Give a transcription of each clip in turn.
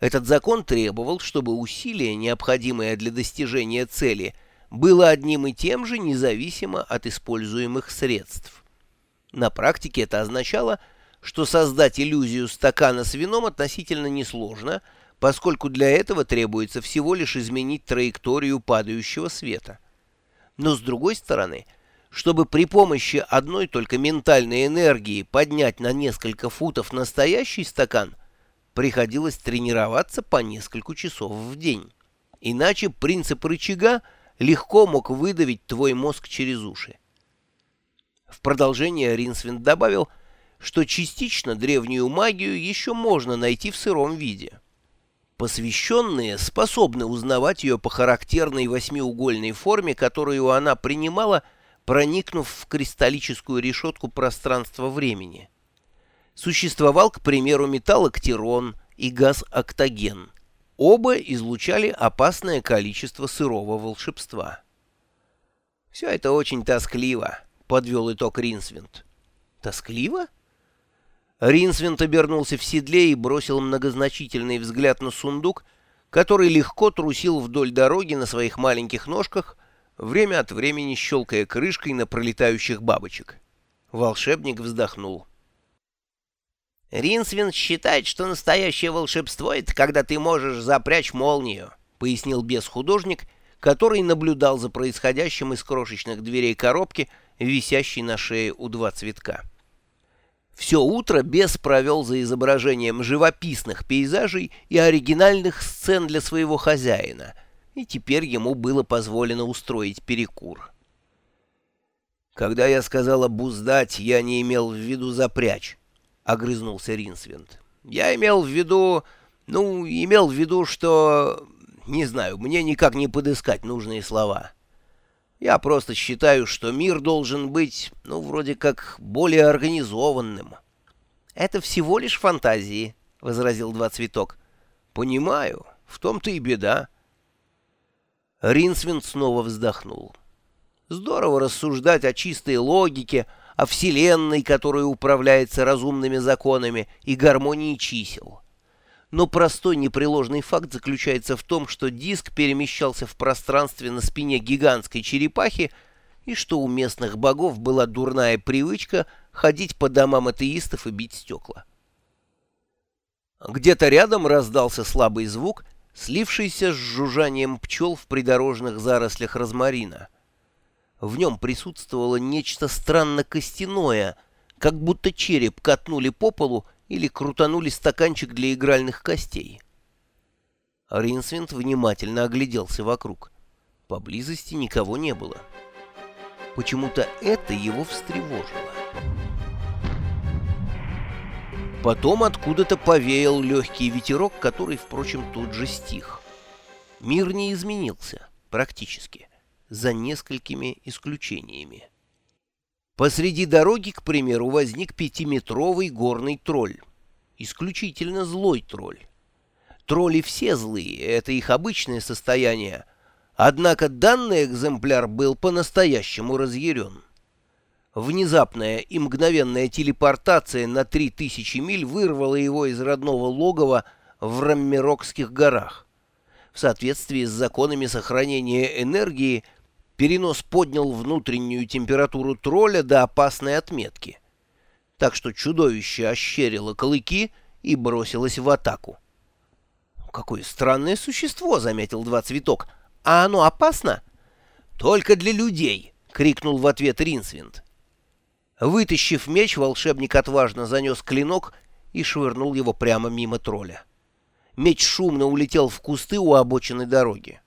Этот закон требовал, чтобы усилие, необходимое для достижения цели, было одним и тем же независимо от используемых средств. На практике это означало, что создать иллюзию стакана с вином относительно несложно, поскольку для этого требуется всего лишь изменить траекторию падающего света. Но с другой стороны, чтобы при помощи одной только ментальной энергии поднять на несколько футов настоящий стакан, приходилось тренироваться по несколько часов в день. Иначе принцип рычага легко мог выдавить твой мозг через уши. В продолжение Ринсвинд добавил, что частично древнюю магию еще можно найти в сыром виде. Посвященные способны узнавать ее по характерной восьмиугольной форме, которую она принимала, проникнув в кристаллическую решетку пространства-времени. Существовал, к примеру, металлоктерон и газ-октоген. Оба излучали опасное количество сырого волшебства. Все это очень тоскливо. — подвел итог Ринсвинд. «Тоскливо?» Ринсвинд обернулся в седле и бросил многозначительный взгляд на сундук, который легко трусил вдоль дороги на своих маленьких ножках, время от времени щелкая крышкой на пролетающих бабочек. Волшебник вздохнул. «Ринсвинд считает, что настоящее волшебство — это когда ты можешь запрячь молнию», — пояснил бес-художник, который наблюдал за происходящим из крошечных дверей коробки — висящий на шее у два цветка. Все утро бес провел за изображением живописных пейзажей и оригинальных сцен для своего хозяина, и теперь ему было позволено устроить перекур. «Когда я сказал обуздать, я не имел в виду запрячь», — огрызнулся Ринсвинд. «Я имел в виду... ну, имел в виду, что... не знаю, мне никак не подыскать нужные слова». Я просто считаю, что мир должен быть, ну, вроде как, более организованным. — Это всего лишь фантазии, — возразил Два Цветок. — Понимаю, в том-то и беда. Ринсвинд снова вздохнул. Здорово рассуждать о чистой логике, о Вселенной, которая управляется разумными законами и гармонией чисел но простой непреложный факт заключается в том, что диск перемещался в пространстве на спине гигантской черепахи, и что у местных богов была дурная привычка ходить по домам атеистов и бить стекла. Где-то рядом раздался слабый звук, слившийся с жужжанием пчел в придорожных зарослях розмарина. В нем присутствовало нечто странно костяное, как будто череп катнули по полу или крутанули стаканчик для игральных костей. Ринсвинд внимательно огляделся вокруг. Поблизости никого не было. Почему-то это его встревожило. Потом откуда-то повеял легкий ветерок, который, впрочем, тут же стих. Мир не изменился, практически, за несколькими исключениями. Посреди дороги, к примеру, возник пятиметровый горный тролль. Исключительно злой тролль. Тролли все злые, это их обычное состояние. Однако данный экземпляр был по-настоящему разъярен. Внезапная и мгновенная телепортация на 3000 миль вырвала его из родного логова в Раммерокских горах. В соответствии с законами сохранения энергии – Перенос поднял внутреннюю температуру тролля до опасной отметки. Так что чудовище ощерило клыки и бросилось в атаку. «Какое странное существо!» — заметил два цветок. «А оно опасно?» «Только для людей!» — крикнул в ответ Ринсвинд. Вытащив меч, волшебник отважно занес клинок и швырнул его прямо мимо тролля. Меч шумно улетел в кусты у обочины дороги.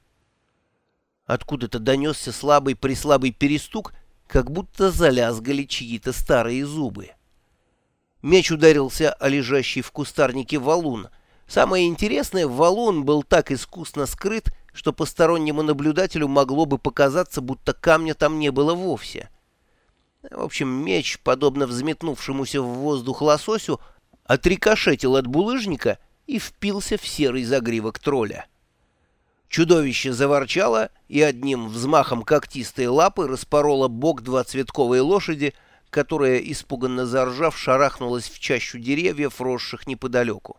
Откуда-то донесся слабый-прислабый перестук, как будто залязгали чьи-то старые зубы. Меч ударился о лежащий в кустарнике валун. Самое интересное, валун был так искусно скрыт, что постороннему наблюдателю могло бы показаться, будто камня там не было вовсе. В общем, меч, подобно взметнувшемуся в воздух лососю, отрикошетил от булыжника и впился в серый загривок тролля. Чудовище заворчало и одним взмахом когтистой лапы распороло бок двуцветковой лошади, которая, испуганно заржав, шарахнулась в чащу деревьев, росших неподалеку.